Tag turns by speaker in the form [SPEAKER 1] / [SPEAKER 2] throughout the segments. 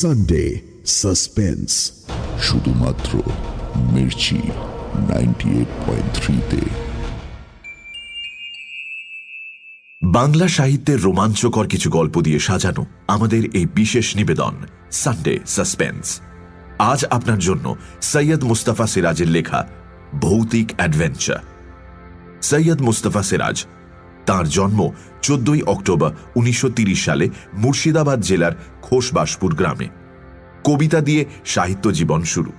[SPEAKER 1] Sunday suspense শুধুমাত্র Mirchi ninety
[SPEAKER 2] Bangla সাহিত্যের রোমাঞ্চকর কিছু গল্প দিয়ে সাজানো আমাদের এই বিশেষ নিবেদন সানডে সাসপেন্স আজ আপনার জন্য সৈয়দ মুস্তাফা সিরাজের লেখা ভৌতিক অ্যাডভেঞ্চার। সৈয়দ মুস্তাফা সিরাজ, তার জন্ম চোদ্দই অক্টোবর উনিশশো সালে মুর্শিদাবাদ জেলার খোশবাসপুর গ্রামে। কবিতা দিয়ে সাহিত্য জীবন শুরু।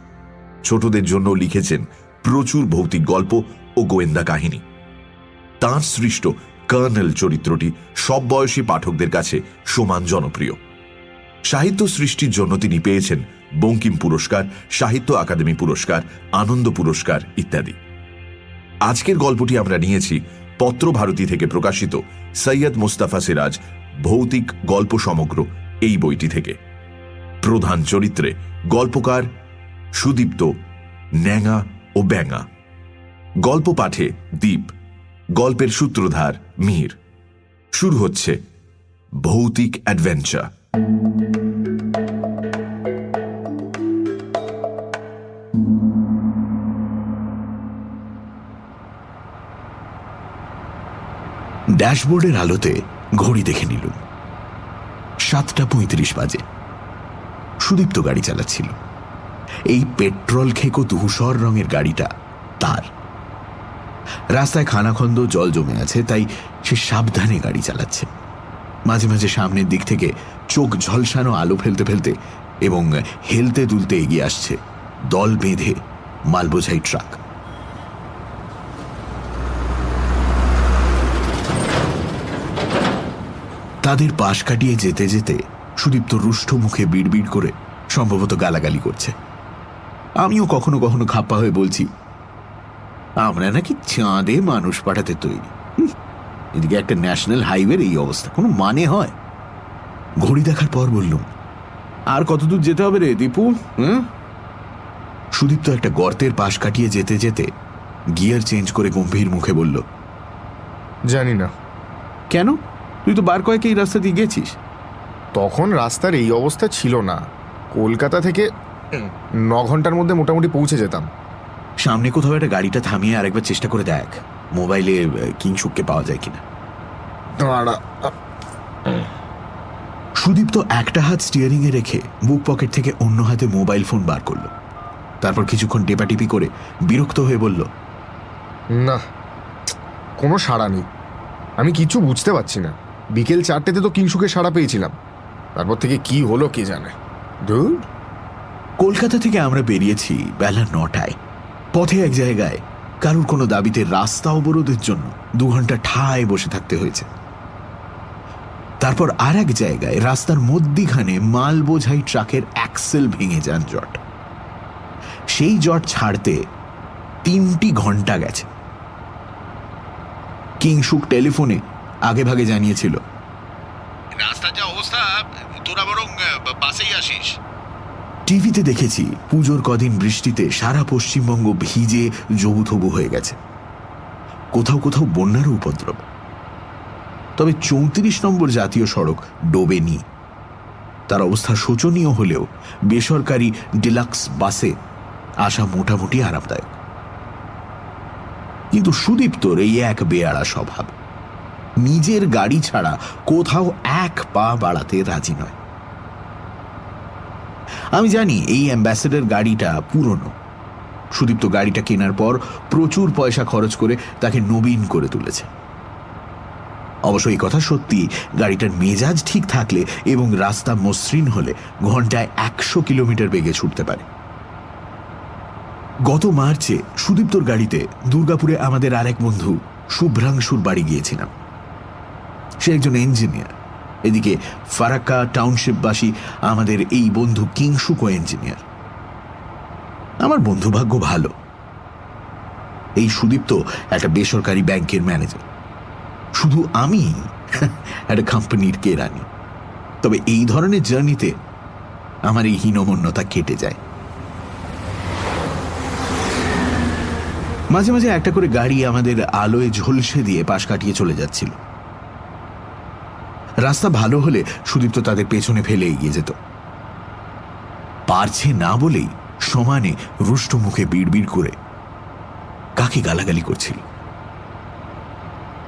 [SPEAKER 2] ছোটদের জন্য লিখেছেন প্রচুর ভৌতিক গল্প ও গোয়েন্দা কাহিনী। তাঁর সৃষ্ট কর্নেল চরিত্রটি সব বয়সী পাঠকদের কাছে সমান জনপ্রিয়। সাহিত্য সৃষ্টির জন্য তিনি পেয়েছেন বঙ্কিম পুরস্কার, সাহিত্য আকাদেমি পুরস্কার, আনন্দ পুরস্কার ইত্যাদি। আজকের গল্পটি আমরা নিয়েছি পত্রভারতী থেকে প্রকাশিত সৈয়দ মোস্তাফা সিরাজ ভৌতিক গল্প সমগ্র এই বইটি থেকে। প্রধান চরিত্রে গল্পকার সুদীপ্ত ন্যাঙা ও ব্যাঙা। গল্প পাঠে দ্বীপ গল্পের সূত্রধার মীর। শুরু হচ্ছে ভৌতিক অ্যাডভেঞ্চার।
[SPEAKER 3] ড্যাশবোর্ডের আলোতে ঘড়ি দেখে নিলুম। সাতটা পঁয়ত্রিশ বাজে। সুদীপ্ত গাড়ি চালাচ্ছিল। এই পেট্রোল খেকো ধূসর রঙের গাড়িটা তার। রাস্তায় খানাখন্দ জল জমে আছে, তাই সে সাবধানে গাড়ি চালাচ্ছে। মাঝে মাঝে সামনের দিক থেকে চোখ ঝলসানো আলো ফেলতে ফেলতে এবং হেলতে দুলতে এগিয়ে আসছে দল বেঁধে মালবোঝাই ট্রাক। তাদের পাশ কাটিয়ে যেতে যেতে সুদীপ্ত রুষ্ট মুখে বিড়বিড় করে সম্ভবত গালাগালি করছে। আমিও কখনো কখনো খাপ্পা হয়ে বলছি, আমরা নাকি চাঁদে মানুষ পাঠাতে তৈরি। এদিকে একটা ন্যাশনাল হাইওয়ের এই অবস্থা, কোনো মানে হয়? ঘড়ি দেখার পর বললুম, আর কতদূর যেতে হবে রে, দীপু? হুম? সুদীপ্ত একটা গর্তের পাশ কাটিয়ে যেতে যেতে গিয়ার চেঞ্জ করে গম্ভীর মুখে বলল,
[SPEAKER 4] জানি না।
[SPEAKER 3] কেন? তুই তো বার কয়েক এই রাস্তা দিয়ে গেছিস?
[SPEAKER 4] তখন রাস্তার এই অবস্থা ছিল না। কলকাতা থেকে ন ঘণ্টার মধ্যে মোটামুটি পৌঁছে যেতাম।
[SPEAKER 3] সামনে কোথাও একটা গাড়িটা থামিয়ে আরেকবার চেষ্টা করে দেখ। মোবাইলে আহ, কিংশুককে পাওয়া যায় কিনা।
[SPEAKER 4] দাঁড়া
[SPEAKER 3] সুদীপ্ত একটা হাত স্টিয়ারিং এ রেখে বুক পকেট থেকে অন্য হাতে মোবাইল ফোন বার করল। তারপর কিছুক্ষণ টেপাটিপি করে বিরক্ত হয়ে বলল
[SPEAKER 4] না কোনো সাড়া নেই। আমি কিছু বুঝতে পারছি না। বিকেল চারটেতে তো কিংসুকে সাড়া পেয়েছিলাম। তারপর থেকে কি হলো কে জানে।
[SPEAKER 3] কলকাতা থেকে আমরা বেরিয়েছি বেলা নটায়। পথে এক জায়গায় কারুর কোনো দাবিতে রাস্তা অবরোধের জন্য দু ঘণ্টা ঠায় বসে থাকতে হয়েছে। তারপর আর এক জায়গায় রাস্তার মধ্যিখানে মাল বোঝাই ট্রাকের অ্যাক্সেল ভেঙে যান জট। সেই জট ছাড়তে তিনটি ঘণ্টা গেছে। কিংসুক টেলিফোনে আগে ভাগে জানিয়েছিল
[SPEAKER 5] রাস্তা যা তোরা বরং বাসেই আসিস।
[SPEAKER 3] টিভিতে দেখেছি, পুজোর কদিন বৃষ্টিতে সারা পশ্চিমবঙ্গ ভিজে জবুথবু হয়ে গেছে। কোথাও কোথাও বন্যারও উপদ্রব। তবে চৌত্রিশ নম্বর জাতীয় সড়ক ডোবেনি তার অবস্থা শোচনীয় হলেও বেসরকারি ডিলাক্স বাসে আসা মোটামুটি আরামদায়ক। কিন্তু সুদীপ্তর এই এক বেয়াড়া স্বভাব। নিজের গাড়ি ছাড়া কোথাও এক পা বাড়াতে রাজি নয়। আমি জানি এই অ্যাম্বাসেডার গাড়িটা পুরনো। সুদীপ্ত গাড়িটা কেনার পর প্রচুর পয়সা খরচ করে তাকে নবীন করে তুলেছে। অবশ্য এই কথা সত্যি, গাড়িটার মেজাজ ঠিক থাকলে এবং রাস্তা মসৃণ হলে ঘন্টায় একশো কিলোমিটার বেগে ছুটতে পারে। গত মার্চে সুদীপ্তর গাড়িতে দুর্গাপুরে আমাদের আরেক বন্ধু, শুভ্রাংশুর বাড়ি গিয়েছিলাম। সে একজন ইঞ্জিনিয়ার। এদিকে ফারাক্কা টাউনশিপবাসী আমাদের এই বন্ধু কিংসুকো ইঞ্জিনিয়ার আমার বন্ধু ভাগ্য ভালো। এই সুদীপ্ত একটা বেসরকারি ব্যাংকের ম্যানেজার শুধু আমি একটা কোম্পানির কেরানি তবে এই ধরনের জার্নিতে আমার এই হীনমন্যতা কেটে যায়। মাঝে মাঝে একটা করে গাড়ি আমাদের আলোয় ঝলসে দিয়ে পাশ কাটিয়ে চলে যাচ্ছিল। রাস্তা ভালো হলে সুদীপ্ত তাদের পেছনে ফেলে এগিয়ে যেত। পারছে না বলেই সমানে রুষ্ট মুখে বিড়বিড় করে কাকে গালাগালি করছিল।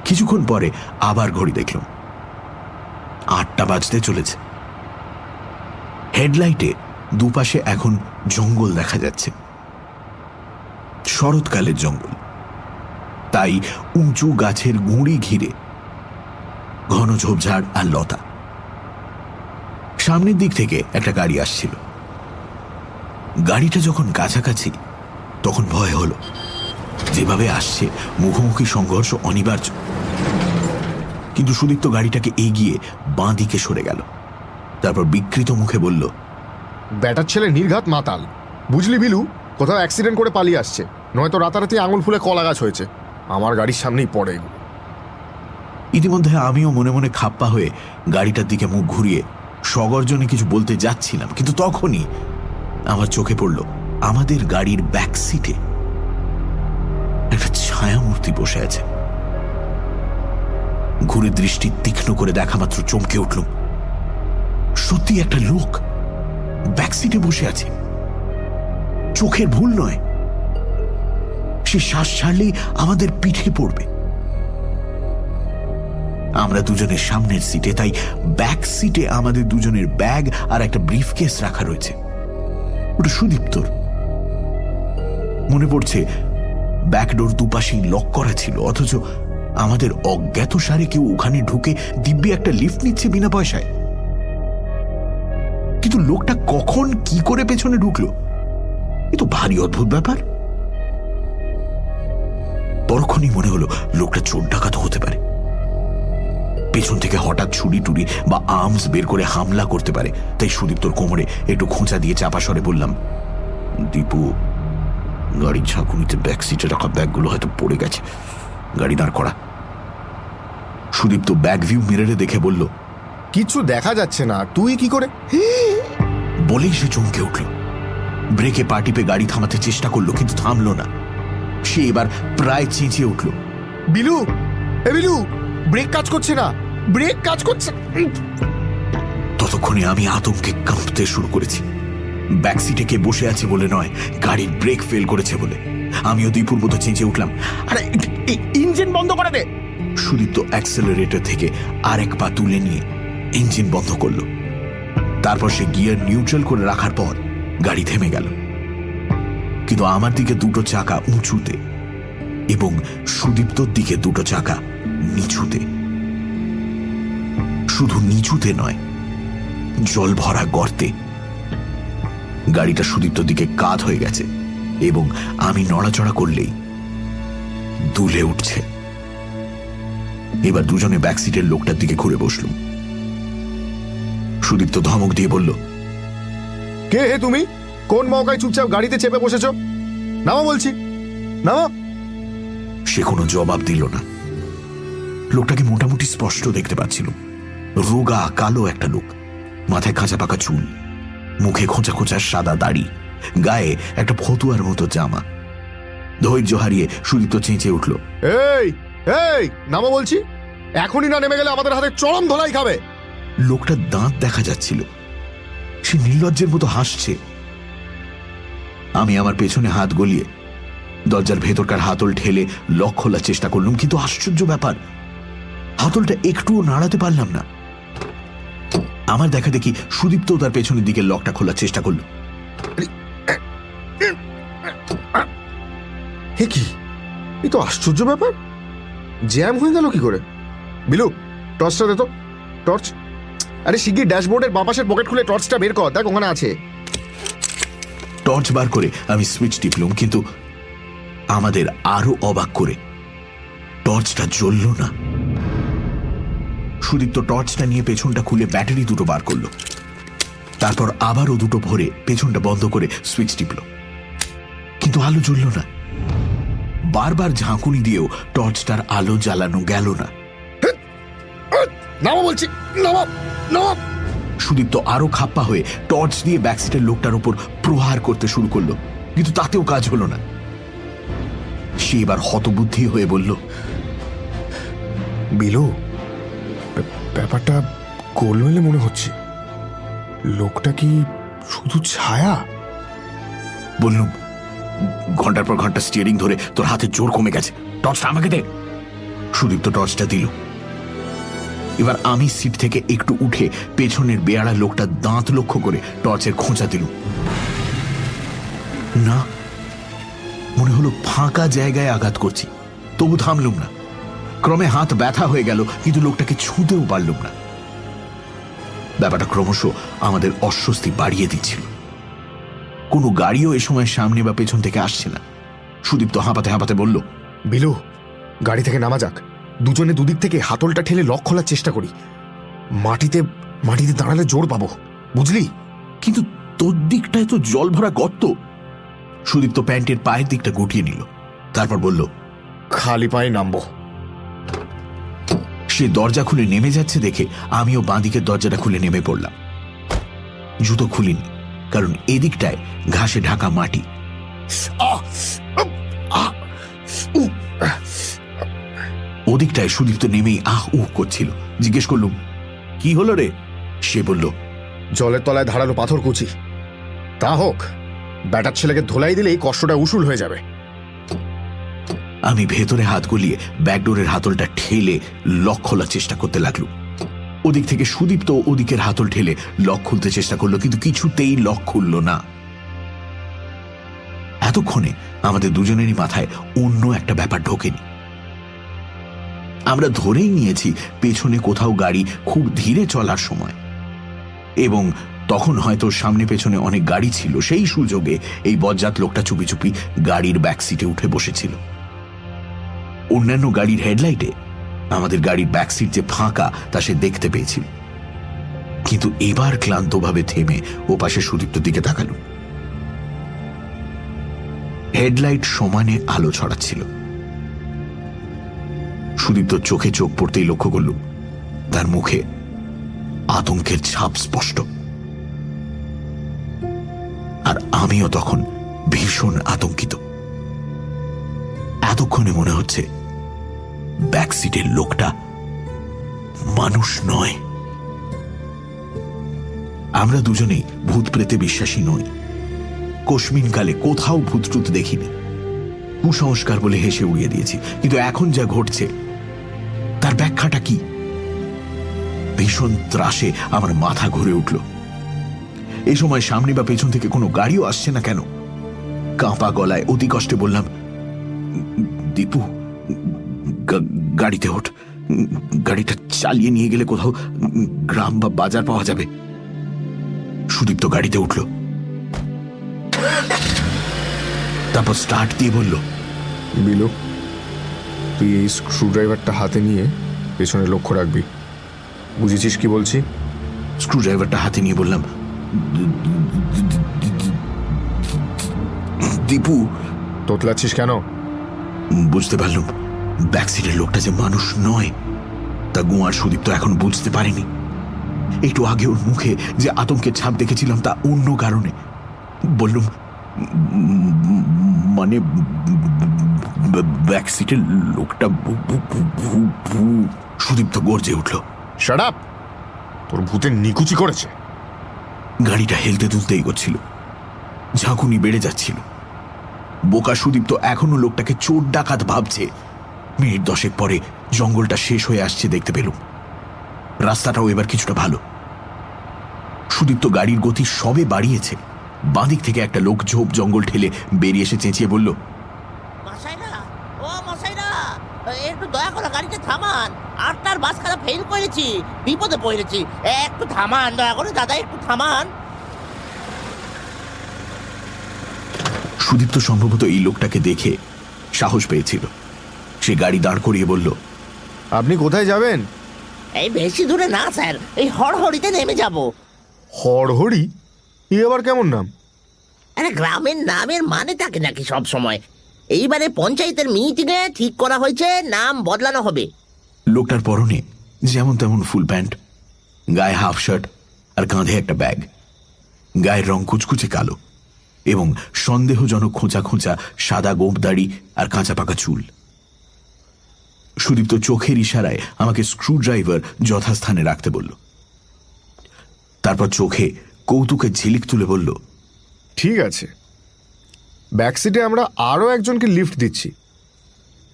[SPEAKER 3] কিছুক্ষণ পরে আবার ঘড়ি দেখলাম। আটটা বাজতে চলেছে। হেডলাইটে দুপাশে এখন জঙ্গল দেখা যাচ্ছে। শরৎকালের জঙ্গল। তাই উঁচু গাছের গুঁড়ি ঘিরে ঘন ঝোপঝাড় আর লতা। সামনের দিক থেকে একটা গাড়ি আসছিল। গাড়িটা যখন কাছাকাছি, তখন ভয় হলো। যেভাবে আসছে, মুখোমুখি সংঘর্ষ অনিবার্য। কিন্তু সুদীপ্ত গাড়িটাকে এগিয়ে বাঁ দিকে সরে গেল। তারপর বিকৃত মুখে বলল,
[SPEAKER 4] ব্যাটার ছেলে নির্ঘাত মাতাল। বুঝলি বিলু, কোথাও অ্যাক্সিডেন্ট করে পালিয়ে আসছে। নয়তো রাতারাতি আঙুল ফুলে কলা গাছ হয়েছে। আমার গাড়ির সামনেই পড়ে এগুলো।
[SPEAKER 3] ইতিমধ্যে আমিও মনে মনে খাপ্পা হয়ে গাড়িটার দিকে মুখ ঘুরিয়ে সগর্জনে কিছু বলতে যাচ্ছিলাম, কিন্তু তখনই আমার চোখে পড়ল আমাদের গাড়ির ব্যাক সিটে একটা ছায়ামূর্তি বসে আছে। ঘুরে দৃষ্টি তীক্ষ্ণ করে দেখা মাত্র চমকে উঠলুম সত্যি একটা লোক ব্যাক সিটে বসে আছে। চোখের ভুল নয়, সে শ্বাস ছাড়লেই আমাদের পিঠে পড়বে। আমরা দুজনের সামনের সিটে তাই ব্যাক সিটে আমাদের দুজনের ব্যাগ আর একটা ব্রিফ কেস রাখা রয়েছে। ওটা সুদীপ্তর। মনে পড়ছে ব্যাকডোর দুপাশেই লক করা ছিল, অথচ আমাদের অজ্ঞাত সারে কেউ ওখানে ঢুকে দিব্যি একটা লিফট নিচ্ছে বিনা পয়সায়। কিন্তু লোকটা কখন কি করে পেছনে ঢুকলো? এ তো ভারী অদ্ভুত ব্যাপার। পরক্ষণই মনে হলো, লোকটা চোর ডাকাত হতে পারে। পেছন থেকে হঠাৎ ছুরি টুরি বা আর্মস বের করে হামলা করতে পারে। তাই সুদীপ্তর কোমরে একটু খোঁচা দিয়ে চাপা সরে বললাম দীপু গাড়ির ঝাঁকুনিতে ব্যাক সিটে রাখা ব্যাগগুলো হয়তো পড়ে গেছে। গাড়ি দাঁড় করা। সুদীপ্ত ব্যাগ ভিউ মিররে দেখে বলল
[SPEAKER 4] কিচ্ছু দেখা যাচ্ছে না তুই কি করে?
[SPEAKER 3] বলেই সে চমকে উঠল। ব্রেকে পা টিপে গাড়ি থামাতে চেষ্টা করল কিন্তু থামলো না। সে এবার প্রায় চেঁচিয়ে উঠল
[SPEAKER 4] বিলু এ বিলু ব্রেক কাজ করছে না। ব্রেক কাজ করছে।
[SPEAKER 3] ততক্ষণে আমি আতঙ্কে কাঁপতে শুরু করেছি। ব্যাক সিটে কে বসে আছে বলে নয়, গাড়ির ব্রেক ফেল করেছে বলে। আমিও দীপুর মতো চেঁচে উঠলাম। আরে ইঞ্জিন বন্ধ করে দে। সুদীপ্ত অ্যাক্সেলারেটর থেকে আরেক পা তুলে নিয়ে ইঞ্জিন বন্ধ করল। তারপর সে গিয়ার নিউট্রাল করে রাখার পর গাড়ি থেমে গেল। কিন্তু আমার দিকে দুটো চাকা উঁচুতে এবং সুদীপ্তর দিকে দুটো চাকা নিচুতে। শুধু নিচুতে নয় জল ভরা গর্তে। গাড়িটা সুদীপ্ত দিকে কাত হয়ে গেছে এবং আমি নড়াচড়া করলেই দুলে উঠছে। এবার দুজনে ব্যাকসিটের লোকটার দিকে ঘুরে বসলুম। সুদীপ্ত ধমক দিয়ে বলল
[SPEAKER 4] কে হে তুমি? কোন মৌকায় চুপচাপ গাড়িতে চেপে বসেছো? নামো বলছি। নামো।
[SPEAKER 3] সে কোনো জবাব দিল না। লোকটাকে মোটামুটি স্পষ্ট দেখতে পাচ্ছিল রোগা কালো একটা লোক। মাথায় খাঁচা পাকা চুল মুখে খোঁচা খোঁচা সাদা দাড়ি গায়ে একটা ফতুয়ার মতো জামা। ধৈর্য হারিয়ে সুদীপ্ত চেঁচে উঠল
[SPEAKER 4] এই এই নামো বলছি। এখনই না নেমে গেলে আমাদের হাতে চরম ধলাই খাবে।
[SPEAKER 3] লোকটার দাঁত দেখা যাচ্ছিল। সে নির্লজ্জের মতো হাসছে। আমি আমার পেছনে হাত গলিয়ে দরজার ভেতরকার হাতল ঠেলে লক খোলার চেষ্টা করলাম কিন্তু আশ্চর্য ব্যাপার হাতলটা একটুও নাড়াতে পারলাম না। আমার দেখা দেখি সুদীপ্ত তার পেছনের দিকে লকটা খোলার চেষ্টা করল।
[SPEAKER 4] হে কি? এই তো আশ্চর্য ব্যাপার। জ্যাম হয়ে গেল কি করে? বিলু টর্চটা দে তো। টর্চ আরে শিগগির ড্যাশবোর্ডের বাপাসের পকেট খুলে টর্চটা বের কর। দেখ ওখানে আছে।
[SPEAKER 3] টর্চ বার করে আমি সুইচ টিপলুম কিন্তু আমাদের আরও অবাক করে। টর্চটা জ্বলল না। সুদীপ্ত টর্চটা নিয়ে পেছনটা খুলে ব্যাটারি দুটো বার করল। তারপর আবারও দুটো ভরে পেছনটা বন্ধ করে সুইচ টিপল। কিন্তু আলো জ্বলল না। বারবার ঝাঁকুনি দিয়েও টর্চটার আলো জ্বালানো গেল না।
[SPEAKER 4] নামো বলছি নামো নামো।
[SPEAKER 3] সুদীপ্ত আরও খাপ্পা হয়ে টর্চ দিয়ে ব্যাকসিটের লোকটার উপর প্রহার করতে শুরু করল কিন্তু তাতেও কাজ হলো না। সে এবার হতবুদ্ধি হয়ে বলল
[SPEAKER 4] বিলু ব্যাপারটা গোলমেলে মনে হচ্ছে। লোকটা কি শুধু ছায়া?
[SPEAKER 3] বললুম, ঘণ্টার পর ঘণ্টা স্টিয়ারিং ধরে তোর হাতে জোর কমে গেছে। টর্চটা আমাকে দে। সুদীপ্ত টর্চটা দিল। এবার আমি সিট থেকে একটু উঠে পেছনের বেয়ারা লোকটা দাঁত লক্ষ্য করে টর্চের খোঁচা দিল না, মনে হলো ফাঁকা জায়গায় আঘাত করছি, তবু থামলুম না। ক্রমে হাত ব্যথা হয়ে গেল কিন্তু লোকটাকে ছুঁতেও পারলুম না। ব্যাপারটা ক্রমশ আমাদের অস্বস্তি বাড়িয়ে দিচ্ছিল। কোনো গাড়িও এ সময় সামনে বা পেছন থেকে আসছে না। সুদীপ্ত হাঁপাতে হাঁপাতে বলল
[SPEAKER 4] বিলু গাড়ি থেকে নামা যাক। দুজনে দুদিক থেকে হাতলটা ঠেলে লক খোলার চেষ্টা করি। মাটিতে মাটিতে দাঁড়ালে জোর পাবো বুঝলি?
[SPEAKER 3] কিন্তু তোর দিকটায় তো জল ভরা গর্ত। সুদীপ্ত প্যান্টের পায়ের দিকটা গুটিয়ে নিল তারপর বলল
[SPEAKER 4] খালি পায়ে নামবো।
[SPEAKER 3] সে দরজা খুলে নেমে যাচ্ছে দেখে আমিও বাঁদিকের দরজাটা খুলে নেমে পড়লাম। জুতো খুলিনি, কারণ এদিকটায় ঘাসে ঢাকা মাটি। ওদিকটায় সুদীপ্ত নেমেই আহ উহ করছিল। জিজ্ঞেস করলুম, কি হলো রে? সে বলল,
[SPEAKER 4] জলের তলায় ধারালো পাথর কুচি। তা হোক, ব্যাটার ছেলেকে ধোলাই দিলেই কষ্টটা উসুল হয়ে যাবে।
[SPEAKER 3] আমি ভেতরে হাত গলিয়ে ব্যাকডোরের হাতলটা ঠেলে লক খোলার চেষ্টা করতে লাগল। ওদিক থেকে সুদীপ্ত ওদিকের হাতল ঠেলে লক খুলতে চেষ্টা করল, কিন্তু কিছুতেই লক খুলল না। এতক্ষণে আমাদের দুজনেরই মাথায় অন্য একটা ব্যাপার ঢোকেনি। আমরা ধরেই নিয়েছি পেছনে কোথাও গাড়ি খুব ধীরে চলার সময়। এবং তখন হয়তো সামনে পেছনে অনেক গাড়ি ছিল, সেই সুযোগে এই বজ্জাত লোকটা চুপি চুপি গাড়ির ব্যাকসিটে উঠে বসেছিল। অন্যান্য গাড়ির হেডলাইটে। আমাদের গাড়ির ব্যাক সিট যে ফাঁকা, তা সে দেখতে পেয়েছিল। কিন্তু এবার ক্লান্তভাবে থেমে ও পাশে সুদীপ্ত দিকে তাকালো। হেডলাইট সমানে আলো ছড়াচ্ছিল। সুদীপ্ত চোখে চোখ পড়তেই লক্ষ্য করল, তার মুখে আতঙ্কের ছাপ স্পষ্ট। আর আমিও তখন ভীষণ আতঙ্কিত। এতক্ষণে মনে হচ্ছে ব্যাক সিটের লোকটা মানুষ নয়। আমরা দুজনেই ভূত প্রেতে বিশ্বাসী নই। কোশমিনকালে কোথাও ভূতটুত দেখিনি। কুসংস্কার বলে হেসে উড়িয়ে দিয়েছি। কিন্তু এখন যা ঘটছে, তার ব্যাখ্যাটা কি? ভীষণ ত্রাসে আমার মাথা ঘুরে উঠল। এই সময় সামনে বা পেছন থেকে কোনো গাড়িও আসছে না কেন? কাঁপা গলায় অতি কষ্টে বললাম দীপু গাড়িতে ওঠ। গাড়িটা চালিয়ে নিয়ে গেলে কোথাও গ্রাম বা বাজার পাওয়া যাবে। সুদীপ্ত গাড়িতে উঠল। তারপর স্টার্ট দিয়ে বলল
[SPEAKER 4] বিলু তুই এই স্ক্রুড্রাইভারটা হাতে নিয়ে পেছনে লক্ষ্য রাখবি। বুঝেছিস কি বলছি?
[SPEAKER 3] স্ক্রু ড্রাইভারটা হাতে নিয়ে বললাম দীপু।
[SPEAKER 4] তোতলাচ্ছিস কেন?
[SPEAKER 3] বুঝতে পারলাম। ব্যাকসিটের লোকটা যে মানুষ নয় তা গুয়ার সুদীপ্ত এখন বুঝতে পারেনি। একটু আগে ওর মুখে যে আতঙ্কের ছাপ দেখেছিলাম তা অন্য কারণে। বললুম মানে ব্যাকসিটের লোকটা ভূ-" সুদীপ্ত গর্জে উঠল।
[SPEAKER 4] শাট তোর ভূতের নিকুচি করেছে।
[SPEAKER 3] গাড়িটা হেলতে তুলতে এগোচ্ছিল। ঝাঁকুনি বেড়ে যাচ্ছিল। বোকা সুদীপ্ত এখনও লোকটাকে চোর ডাকাত ভাবছে। মিনিট দশেক পরে জঙ্গলটা শেষ হয়ে আসছে দেখতে পেলুম। রাস্তাটাও এবার কিছুটা ভালো। সুদীপ্ত গাড়ির গতি সবে বাড়িয়েছে। বাঁদিক থেকে একটা লোক ঝোপ জঙ্গল ঠেলে বেরিয়ে এসে চেঁচিয়ে বলল
[SPEAKER 6] একটু দয়া করে গাড়িটা থামান। আটটার বাস খারাপ ফেল করেছি বিপদে পড়েছি। একটু থামান দয়া করে দাদা একটু থামান।
[SPEAKER 3] সুদীপ্ত সম্ভবত এই লোকটাকে দেখে সাহস পেয়েছিল। সে গাড়ি দাঁড় করিয়ে বলল
[SPEAKER 4] আপনি কোথায় যাবেন?
[SPEAKER 6] এই বেশি দূরে না স্যার। এই হড়হড়িতে নেমে যাব।
[SPEAKER 4] হড়হড়ি? ই আবার কেমন নাম?
[SPEAKER 6] আরে গ্রামের নামের মানে থাকে নাকি সব সময় এইবারে পঞ্চায়েতের মিটিংয়ে ঠিক করা হয়েছে নাম বদলানো হবে।
[SPEAKER 3] লোকটার পরনে যেমন তেমন ফুল প্যান্ট গায়ে হাফ শার্ট আর কাঁধে একটা ব্যাগ। গায়ের রং কুচকুচে কালো এবং সন্দেহজনক খোঁচা খোঁচা সাদা গোপ দাড়ি আর কাঁচা পাকা চুল। সুদীপ্ত চোখের ইশারায় আমাকে স্ক্রু ড্রাইভার যথাস্থানে রাখতে বলল। তারপর চোখে কৌতুকে ঝিলিক তুলে বলল
[SPEAKER 4] ঠিক আছে। ব্যাকসিটে আমরা আরও একজনকে লিফট দিচ্ছি।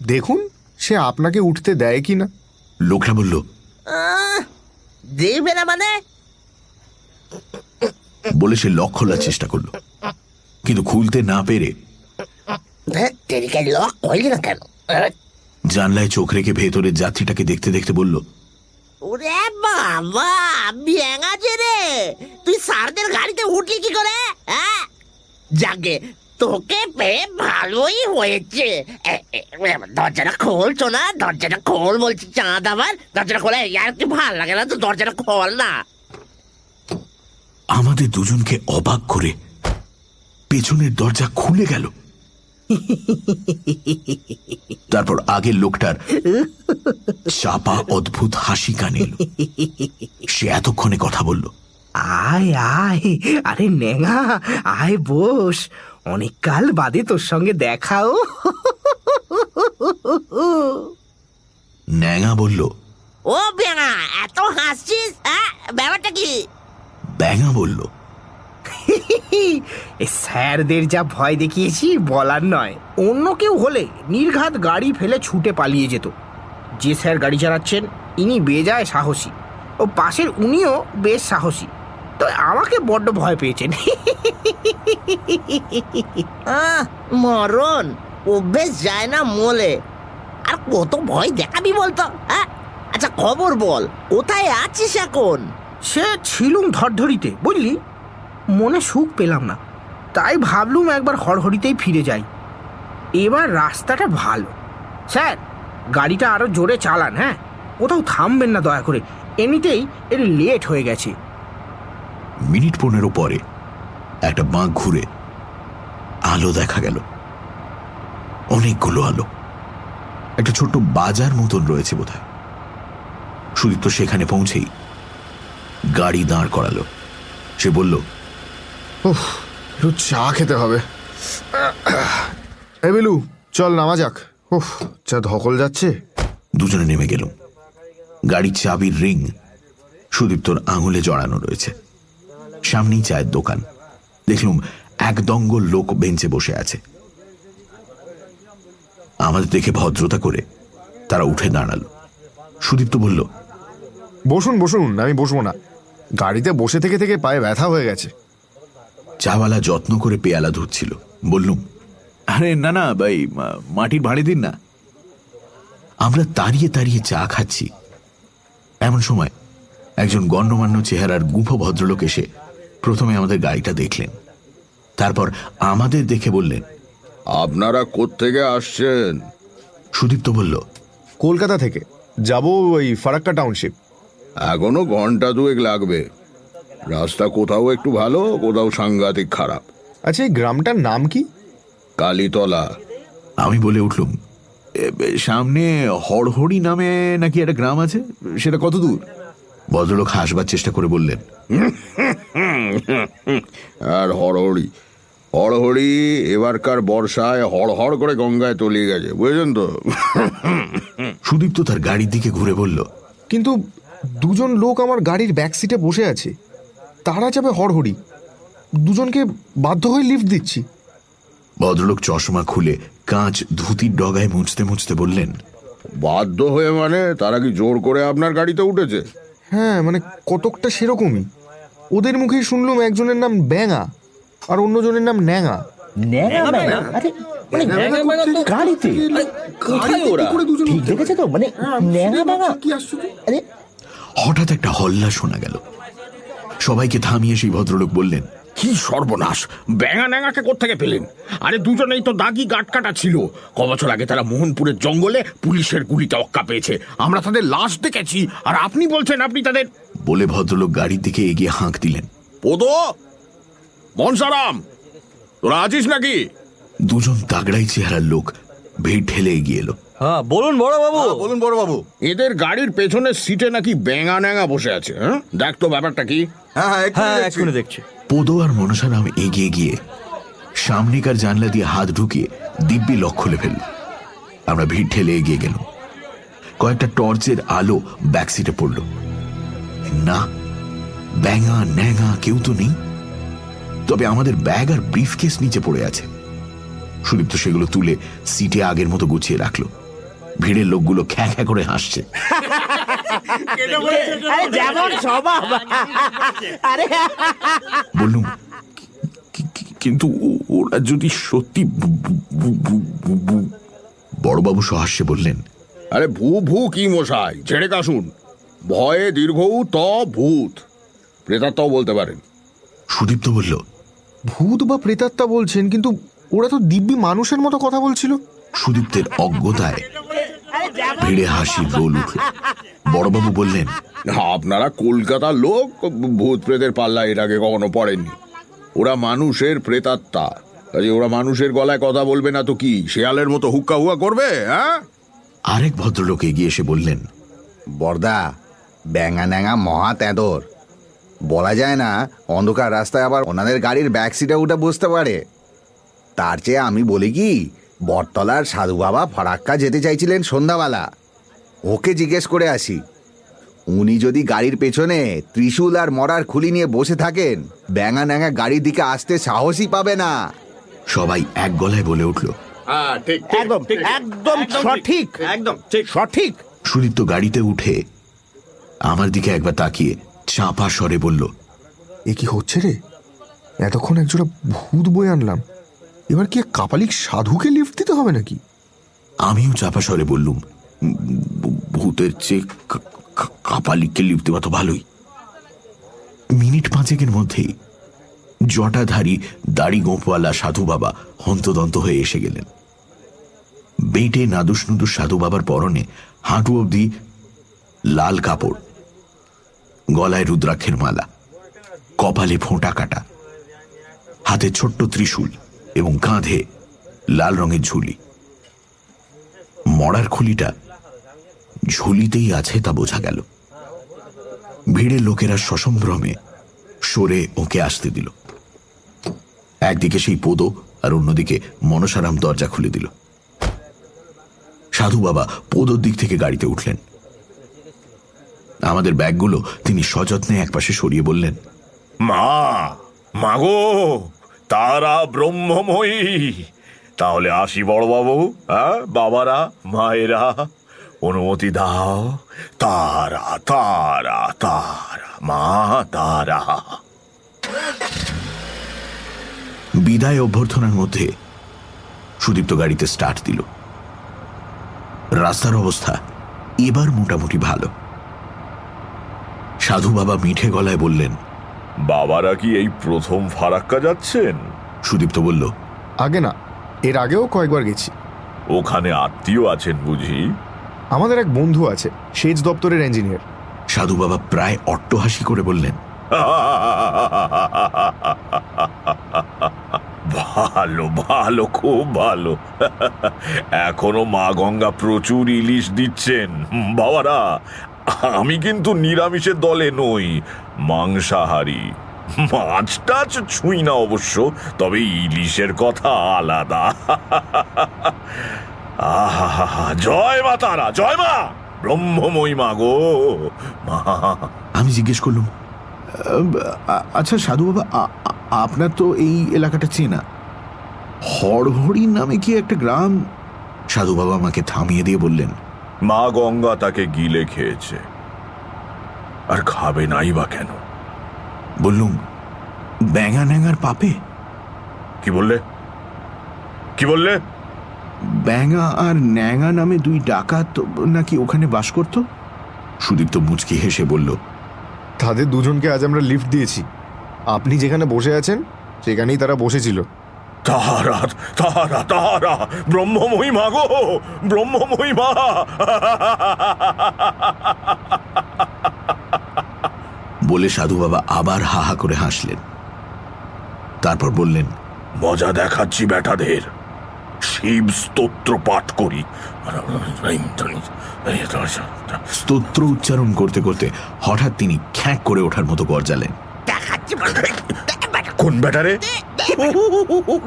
[SPEAKER 4] দেখুন সে আপনাকে উঠতে দেয় কি না
[SPEAKER 3] লোকটা বলল
[SPEAKER 6] আহ, দেবে না মানে?
[SPEAKER 3] বলে সে লক খোলার চেষ্টা করল। কিন্তু খুলতে না পেরে
[SPEAKER 6] লক না কেন?
[SPEAKER 3] জানলায় চোখ রেখে ভেতরের যাত্রীটাকে দেখতে দেখতে বলল
[SPEAKER 6] ওরে বাবা যে রে। তুই সারদের গাড়িতে উঠলি কি করে হ্যাঁ? যাকে তোকে পেয়ে ভালোই হয়েছে। দরজাটা খোলছো না দরজাটা খোল বলছি চাঁদ আবার। দরজাটা খোলে আর কি ভালো লাগে না তো দরজাটা খোল না।
[SPEAKER 3] আমাদের দুজনকে অবাক করে পেছনের দরজা খুলে গেল। তারপর আগের লোকটার চাপা অদ্ভুত হাসি কানে। সে এতক্ষণে কথা বলল
[SPEAKER 7] আয় আয় আরে নেঙা আয় বস অনেক কাল বাদে তোর সঙ্গে দেখাও
[SPEAKER 3] ন্যাঙা বলল
[SPEAKER 6] ও ব্যাঙা এত হাসছিস হ্যাঁ? ব্যাপারটা কি?
[SPEAKER 3] ব্যাঙা বলল
[SPEAKER 7] স্যারদের যা ভয় দেখিয়েছি বলার নয়। অন্য কেউ হলে নির্ঘাত গাড়ি ফেলে ছুটে পালিয়ে যেত। যে স্যার গাড়ি চালাচ্ছেন ইনি বেজায় সাহসী। ও পাশের উনিও বেশ সাহসী। তো আমাকে বড্ড ভয় পেয়েছেন।
[SPEAKER 6] মরণ। অভ্যেস যায় না মোলে। আর কত ভয় দেখাবি বলতো হ্যাঁ? আচ্ছা খবর বল কোথায় আছিস এখন?
[SPEAKER 7] সে ছিলুম ধরধরিতে বুঝলি? মনে সুখ পেলাম না। তাই ভাবলুম একবার হড়হড়িতেই ফিরে যাই। এবার রাস্তাটা ভালো। স্যার, গাড়িটা আরও জোরে চালান হ্যাঁ? কোথাও থামবেন না দয়া করে। এমনিতেই এর লেট হয়ে গেছে।
[SPEAKER 3] মিনিট পনেরো পরে একটা বাঁক ঘুরে আলো দেখা গেল। অনেকগুলো আলো। একটা ছোট্ট বাজার মতন রয়েছে বোধহয়। সুদীপ্ত সেখানে পৌঁছেই গাড়ি দাঁড় করালো। সে বলল
[SPEAKER 4] উফ একটু চা খেতে হবে। এ বিলু চল নামা যাক। উফ যা ধকল যাচ্ছে।
[SPEAKER 3] দুজনে নেমে গেল। গাড়ির চাবির রিং সুদীপ্তর আঙুলে জড়ানো রয়েছে। সামনেই চায়ের দোকান। দেখলুম এক দঙ্গল লোক বেঞ্চে বসে আছে। আমাদের দেখে ভদ্রতা করে তারা উঠে দাঁড়াল। সুদীপ্ত বলল
[SPEAKER 4] বসুন বসুন আমি বসবো না। গাড়িতে বসে থেকে থেকে পায়ে ব্যথা হয়ে গেছে।
[SPEAKER 3] চাওয়ালা যত্ন করে পেয়ালা ধুচ্ছিল বললুম আরে না না ভাই মাটির ভাড়ে দিন না। আমরা দাঁড়িয়ে দাঁড়িয়ে চা খাচ্ছি। এমন সময় একজন গণ্যমান্য চেহারার গুঁফো ভদ্রলোক এসে প্রথমে আমাদের গাড়িটা দেখলেন। তারপর আমাদের দেখে বললেন
[SPEAKER 5] আপনারা কোত্থেকে আসছেন?
[SPEAKER 3] সুদীপ্ত বলল
[SPEAKER 4] কলকাতা থেকে। যাব ওই ফারাক্কা টাউনশিপ।
[SPEAKER 5] এখনও ঘণ্টা দুয়েক লাগবে। রাস্তা কোথাও একটু ভালো কোথাও সাংঘাতিক খারাপ।
[SPEAKER 4] আচ্ছা এই গ্রামটার নাম কি?
[SPEAKER 5] কালীতলা।
[SPEAKER 3] আমি বলে উঠলুম "এ, সামনে হড়হড়ি নামে নাকি একটা গ্রাম আছে? সেটা কত দূর? ভদ্রলোক হাসবার চেষ্টা করে বললেন
[SPEAKER 5] আর হড়হড়ি। হড়হড়ি এবারকার বর্ষায় হড়হড় করে গঙ্গায় তলিয়ে গেছে বুঝেছেন তো?
[SPEAKER 3] সুদীপ্ত তার গাড়ির দিকে ঘুরে বলল
[SPEAKER 4] কিন্তু দুজন লোক আমার গাড়ির ব্যাক সিটে বসে আছে। তারা যাবে হড়হড়ি। দুজনকে বাধ্য হয়ে লিফট দিচ্ছি।
[SPEAKER 3] ভদ্রলোক চশমা খুলে কাঁচ ধুতির ডগায় মুছতে মুছতে বললেন
[SPEAKER 5] বাধ্য হয়ে মানে? তারা কি জোর করে আপনার গাড়িতে উঠেছে?
[SPEAKER 4] হ্যাঁ মানে কতকটা সেরকমই। ওদের মুখেই শুনলাম একজনের নাম ব্যাঙা আর অন্যজনের নাম ন্যাঙা।
[SPEAKER 6] মানে
[SPEAKER 3] হঠাৎ একটা হল্লা শোনা গেল। সবাইকে থামিয়ে সেই ভদ্রলোক বললেন
[SPEAKER 8] কি সর্বনাশ ব্যাঙা ন্যাঙাকে কোত্থেকে পেলেন? আরে দুজনেই তো দাগি গাটকাটা ছিল। ক বছর আগে তারা মোহনপুরের জঙ্গলে পুলিশের গুলিতে অক্কা পেয়েছে। আমরা তাদের লাশ দেখেছি আর আপনি বলছেন আপনি তাদের
[SPEAKER 3] বলে ভদ্রলোক গাড়ির দিকে এগিয়ে হাঁক দিলেন।
[SPEAKER 8] পোদো! মনসারাম তোরা আছিস নাকি?
[SPEAKER 3] দুজন তাগড়াই চেহারার লোক ভিড় ঠেলে এগিয়ে এলো।
[SPEAKER 8] এদের গাড়ির পেছনের সিটে নাকি ব্যাঙা ন্যাঙা বসে আছে হ্যাঁ? দেখ তো ব্যাপারটা কি।
[SPEAKER 3] পোদো আর মনসারাম এগিয়ে গিয়ে সামনেকার জানলা দিয়ে হাত ঢুকিয়ে দিব্যি লক খুলে ফেলল আমরা ভিড় ঠেলে এগিয়ে গেলাম। কয়েকটা টর্চের আলো ব্যাক সিটে পড়ল। না ব্যাঙা ন্যাঙা কেউ তো নেই। তবে আমাদের ব্যাগ আর ব্রিফকেস নিচে পড়ে আছে। সুদীপ্ত সেগুলো তুলে সিটে আগের মতো গুছিয়ে রাখল। ভিড়ের লোকগুলো খ্যা খ্যা করে হাসছে।
[SPEAKER 6] আরে যেমন স্বভাব। আরে
[SPEAKER 3] বললুম "কি- কি- কিন্তু ও- ওরা যদি সত্যি বু- বু- বু- বু- বু- বু-" বড়বাবু সহাস্যে বললেন
[SPEAKER 5] আরে ভূ ভূ কি মশাই? ছেড়ে কাশুন। ভয়ে দীর্ঘ ত ভূত। প্রেতাত্মাও বলতে পারেন।
[SPEAKER 3] সুদীপ্ত বলল
[SPEAKER 4] ভূত বা প্রেতাত্মা বলছেন কিন্তু ওরা তো দিব্যি মানুষের মতো কথা বলছিল।
[SPEAKER 3] সুদীপ্তের অজ্ঞতায় ভিড়ে হাসির রোল উঠল বড়বাবু বললেন
[SPEAKER 5] আপনারা কলকাতার লোক ভূত প্রেতের পাল্লা এর আগে কখনো পড়েননি। ওরা মানুষের প্রেতাত্মা। কাজে ওরা মানুষের গলায় কথা বলবে না তো কি শেয়ালের মতো হুক্কা হুয়া করবে হ্যাঁ?
[SPEAKER 3] আরেক ভদ্রলোক এগিয়ে এসে বললেন
[SPEAKER 9] বর্দা ব্যাঙা ন্যাঙা মহা তেঁদর বলা যায় না অন্ধকার রাস্তায় আবার ওনাদের গাড়ির ব্যাক সিটে উঠে বসতে পারে। তার চেয়ে আমি বলি কি বটতলার সাধু বাবা ফারাক্কা যেতে চাইছিলেন সন্ধ্যাবেলা। ওকে জিজ্ঞেস করে আসি। উনি যদি গাড়ির পেছনে ত্রিশূল আর মরার খুলি নিয়ে বসে থাকেন ব্যাঙা ন্যাঙা গাড়ির দিকে আসতে সাহসই পাবে না।
[SPEAKER 3] সবাই এক গলায় বলে উঠল
[SPEAKER 6] একদম একদম সঠিক। একদম ঠিক। সঠিক।
[SPEAKER 3] সুদীপ্ত গাড়িতে উঠে আমার দিকে একবার তাকিয়ে চাপা স্বরে বলল
[SPEAKER 4] এ কি হচ্ছে রে? এতক্ষণ একজোড়া ভূত বই আনলাম। এবার কি কাপালিক সাধুকে লিফট দিতে হবে নাকি?
[SPEAKER 3] আমিও চাপা স্বরে বললুম "উম, ভূ- ভূতের চেয়ে কাপালিককে লিপ দেওয়া তো ভালোই। মিনিট পাঁচেকের মধ্যেই জটাধারী দাড়ি গোঁপওয়ালা সাধু বাবা হন্তদন্ত হয়ে এসে গেলেন। বেটে নাদুস নুদুস সাধু বাবার পরনে হাঁটু অবধি লাল কাপড়, গলায় রুদ্রাক্ষের মালা, কপালে ফোঁটা কাটা, হাতে ছোট্ট ত্রিশূল এবং কাঁধে লাল রঙের ঝুলি। মরার খুলিটা ঝুলিতেই আছে তা বোঝা গেল। ভিড়ের লোকেরা সসম্ভ্রমে সরে ওকে আসতে দিল। একদিকে সেই পোদো আর অন্যদিকে মনসারাম দরজা খুলে দিল। সাধু বাবা পোদোর দিক থেকে গাড়িতে উঠলেন। আমাদের ব্যাগগুলো তিনি সযত্নে একপাশে সরিয়ে বললেন,
[SPEAKER 10] মা মাগো তারা ব্রহ্মময়ী। তাহলে আসি বড়বাবু হ্যাঁ বাবারা, মায়েরা। অনুমতি দাও। তারা তারা তারা মা তারা।
[SPEAKER 3] বিদায় অভ্যর্থনার মধ্যে সুদীপ্ত গাড়িতে স্টার্ট দিল। রাস্তার অবস্থা এবার মোটামুটি ভালো। সাধু বাবা মিঠে গলায় বললেন
[SPEAKER 10] বাবারা কি এই প্রথম ফারাক্কা যাচ্ছেন?
[SPEAKER 3] সুদীপ্ত বলল
[SPEAKER 4] আগে না এর আগেও কয়েকবার গেছি।
[SPEAKER 10] ওখানে আত্মীয় আছেন বুঝি?
[SPEAKER 4] আমাদের এক বন্ধু আছে, সেচ দপ্তরের ইঞ্জিনিয়ার
[SPEAKER 3] সাধু বাবা প্রায় অট্টহাসি করে বললেন,
[SPEAKER 10] ভালো ভালো, খুব ভালো। এখনও মা গঙ্গা প্রচুর ইলিশ দিচ্ছেন। বাবারা, আমি কিন্তু নিরামিষের দলে নই, মাংসাহারি। মাছ টাছ ছুঁই না অবশ্য, তবে ইলিশের কথা আলাদা। আহা জয় মা তারা জয় মা! ব্রহ্মময়ী মা গো মা।
[SPEAKER 3] আমি জিজ্ঞেস করলাম আচ্ছা সাধু বাবা আপনার তো এই এলাকাটা চেনা। হরহরি নামে কি একটা গ্রাম? সাধু বাবা আমাকে থামিয়ে দিয়ে বললেন
[SPEAKER 10] মা গঙ্গা তাকে গিলে খেয়েছে আর খাবে নাই বা কেন?
[SPEAKER 3] বললুম ব্যাঙা ন্যাঙার পাপে?
[SPEAKER 10] কি বললে? কি বললে?
[SPEAKER 3] ব্যাঙা আর ন্যাঙা নামে দুই ডাকাত নাকি ওখানে বাস করত? সুদীপ্ত মুচকি হেসে বলল
[SPEAKER 4] তাদের দুজনকে আজ আমরা লিফট দিয়েছি। আপনি যেখানে বসে আছেন সেখানেই তারা বসেছিল।
[SPEAKER 10] তারা ব্রহ্মময়ী মা গো ব্রহ্মময়ী মা।
[SPEAKER 3] বলে সাধু বাবা আবার হা হা করে হাসলেন। তারপর বললেন
[SPEAKER 10] মজা দেখাচ্ছি বেটাদের শিব স্তোত্র পাঠ করি।
[SPEAKER 3] স্তোত্র উচ্চারণ করতে করতে হঠাৎ তিনি খ্যাঁক করে ওঠার মতো গর্জালেন
[SPEAKER 10] কোন বেটারে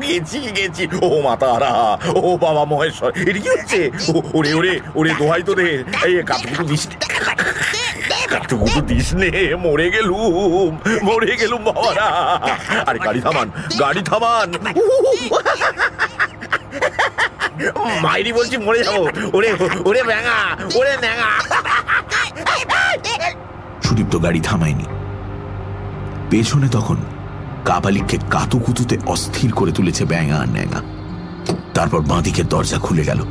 [SPEAKER 10] গেছি গেছি। ও মাতারা ও বাবা মহেশ্বর এটা কি হচ্ছে? ও- ওরে ওরে ওরে দোহাই তোদের এই কাপড় দিস
[SPEAKER 2] কাটুকুটু দিস নে। মরে গেলুম মরে গেলুম বাবারা। আরে গাড়ি থামান গাড়ি থামান। মাইরি বলছি মরে যাব। ওরে ওরে ব্যাঙা ওরে ন্যাঙা
[SPEAKER 3] সুদীপ্ত গাড়ি থামায়নি। পেছনে তখন কাপালিককে কাতুকুতুতে অস্থির করে তুলেছে ব্যাঙা আর ন্যাঙা। তারপর বাঁদিকের দরজা খুলে গেল।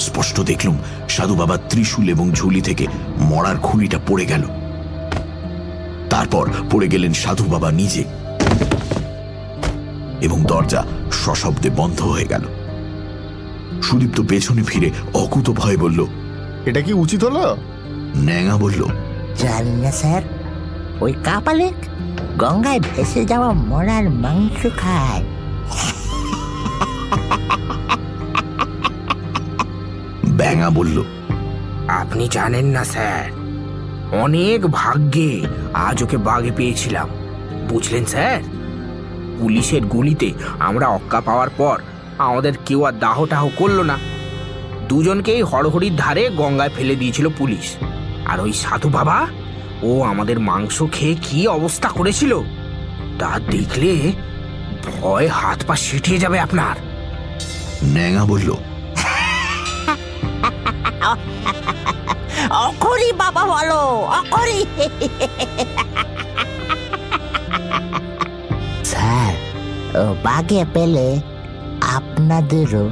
[SPEAKER 3] স্পষ্ট দেখলুম সাধু বাবা ত্রিশূল এবং ঝুলি থেকে মরার খুলিটা পড়ে গেল। তারপর পড়ে গেলেন সাধু বাবা নিজে। এবং দরজা সশব্দে বন্ধ হয়ে গেল। সুদীপ্ত পেছনে ফিরে অকুত ভয়ে বলল
[SPEAKER 4] এটা কি উচিত হলো?
[SPEAKER 3] ন্যাঙা বলল
[SPEAKER 6] জানি না স্যার। ওই কাপালিক গঙ্গায় ভেসে যাওয়া মরার মাংস খায়।
[SPEAKER 3] ব্যাঙা বলল
[SPEAKER 7] আপনি জানেন না স্যার। অনেক ভাগ্যে আজ ওকে বাগে পেয়েছিলাম। বুঝলেন স্যার? পুলিশের গুলিতে আমরা অক্কা পাওয়ার পর আমাদের কেউ আর দাহ টাহ করল না। দুজনকেই হড়হড়ির ধারে গঙ্গায় ফেলে দিয়েছিল পুলিশ। আর ওই সাধু বাবা ও আমাদের মাংস খেয়ে কি অবস্থা করেছিল? তা দেখলে ভয় হাত পা সিটিয়ে যাবে আপনার।
[SPEAKER 3] ন্যাঙা বলল
[SPEAKER 6] অখরি বাবা বলো অখরি। স্যার ও বাগে পেলে আপনাদেরও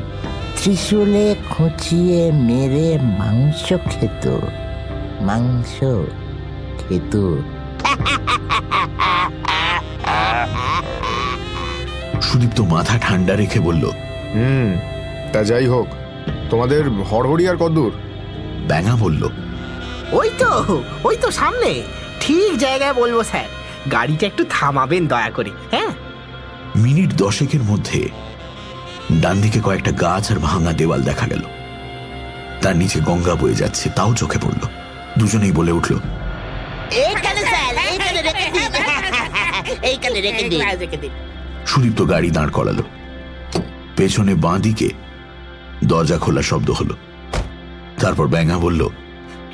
[SPEAKER 6] ত্রিশূলে খুঁচিয়ে মেরে মাংস খেত। মাংস খেত।
[SPEAKER 3] সুদীপ্ত মাথা ঠান্ডা রেখে বলল
[SPEAKER 4] হুম তা যাই হোক তোমাদের হড়হড়ি আর কদ্দূর।
[SPEAKER 3] ব্যাঙা বলল
[SPEAKER 7] ওই তো ওই তো সামনে ঠিক জায়গায় বলব স্যার গাড়িটা একটু থামাবেন দয়া করে হ্যাঁ?
[SPEAKER 3] মিনিট দশেকের মধ্যে ডান দিকে কয়েকটা গাছ আর ভাঙা দেওয়াল দেখা গেল। তার নিচে গঙ্গা বয়ে যাচ্ছে তাও চোখে পড়ল। দুজনেই বলে উঠল সুদীপ্ত গাড়ি দাঁড় করালো। পেছনে বাঁ দিকে দরজা খোলা শব্দ হলো। তারপর ব্যাঙা বলল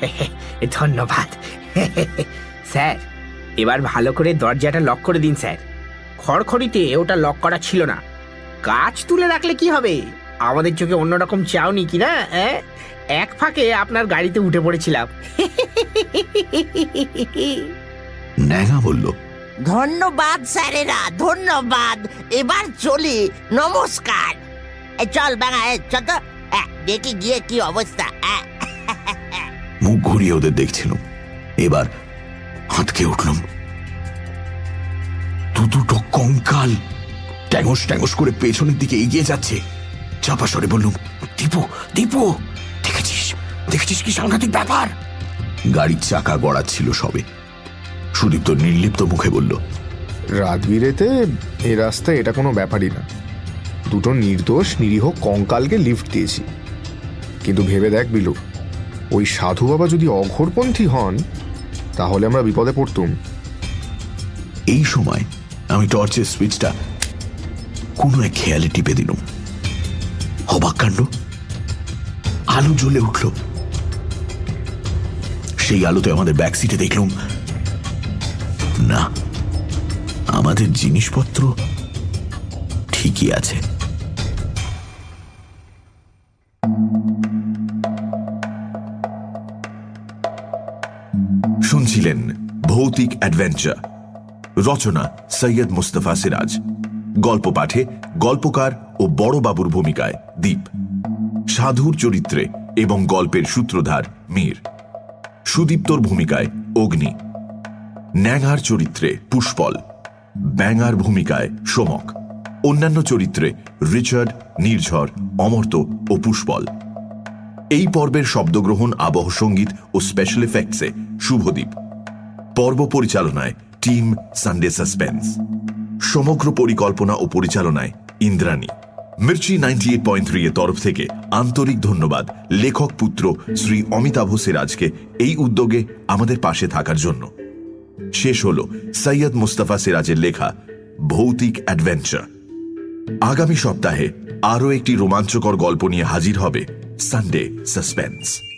[SPEAKER 7] ধন্যবাদ। স্যার এবার ভালো করে দরজাটা লক করে দিন স্যার। খড়খড়িতে ওটা লক করা ছিল না। কাজ তুলে রাখলে কি হবে? আমাদের চোখে অন্যরকম চাওনি কি না অ্যাঁ? এক ফাঁকে আপনার গাড়িতে উঠে পড়েছিলাম।
[SPEAKER 3] ন্যাঙা বলল
[SPEAKER 6] ধন্যবাদ স্যারেরা ধন্যবাদ। এবার চলি নমস্কার। এ, চল বাঙা এ, চল তো দেখি গিয়ে কি অবস্থা।
[SPEAKER 3] মুখ ঘুরিয়ে ওদের দেখছিল এবার হাতকে উঠলাম। দু দুটো কঙ্কাল ট্যাঙ্গস ট্যাঙ্গস করে পেছনের দিকে এগিয়ে যাচ্ছে। চাপা সরে বললুম দীপু দীপু দেখেছিস? দেখেছিস কি সাংঘাতিক ব্যাপার? গাড়ির চাকা গড়াচ্ছিল সবে। সুদীপ্ত নির্লিপ্ত মুখে বলল
[SPEAKER 4] রাত এ রাস্তায় এটা কোনো ব্যাপারই না। দুটো নির্দোষ নিরীহ কঙ্কালকে লিফট দিয়েছি। কিন্তু ভেবে দেখ বিলু ওই সাধু বাবা যদি অঘোরপন্থী হন তাহলে আমরা বিপদে পড়তুম।
[SPEAKER 3] এই সময় আমি টর্চের সুইচটা কোনো এক খেয়ালে টিপে দিলাম অবাক কাণ্ড। আলো জ্বলে উঠল। সেই আলোতে আমাদের ব্যাক সিটে দেখলাম, না, আমাদের জিনিসপত্র ঠিকই আছে।
[SPEAKER 2] শুনছিলেন ভৌতিক অ্যাডভেঞ্চার রচনা সৈয়দ মুস্তফা সিরাজ। গল্প পাঠে গল্পকার ও বড় বাবুর ভূমিকায় দ্বীপ সাধুর চরিত্রে এবং গল্পের সূত্রধার মীর। সুদীপ্তর ভূমিকায় অগ্নি। ন্যাঙার চরিত্রে পুষ্পল। ব্যাঙার ভূমিকায় সোমক। অন্যান্য চরিত্রে রিচার্ড, নির্ঝর অমর্ত ও পুষ্পল। এই পর্বের শব্দগ্রহণ, আবহ সংগীত ও স্পেশাল এফেক্টসে শুভদীপ পর্ব পরিচালনায় টিম সানডে সাসপেন্স। সমগ্র পরিকল্পনা ও পরিচালনায় Indrani. Mirchi ninety eight point three এর তরফ থেকে আন্তরিক ধন্যবাদ লেখক পুত্র শ্রী অমিতাভ সিরাজকে এই উদ্যোগে আমাদের পাশে থাকার জন্য। শেষ হল সৈয়দ মুস্তাফা সিরাজের লেখা ভৌতিক অ্যাডভেঞ্চার। আগামী সপ্তাহে আরও একটি রোমাঞ্চকর গল্প নিয়ে হাজির হবে সানডে সাসপেন্স।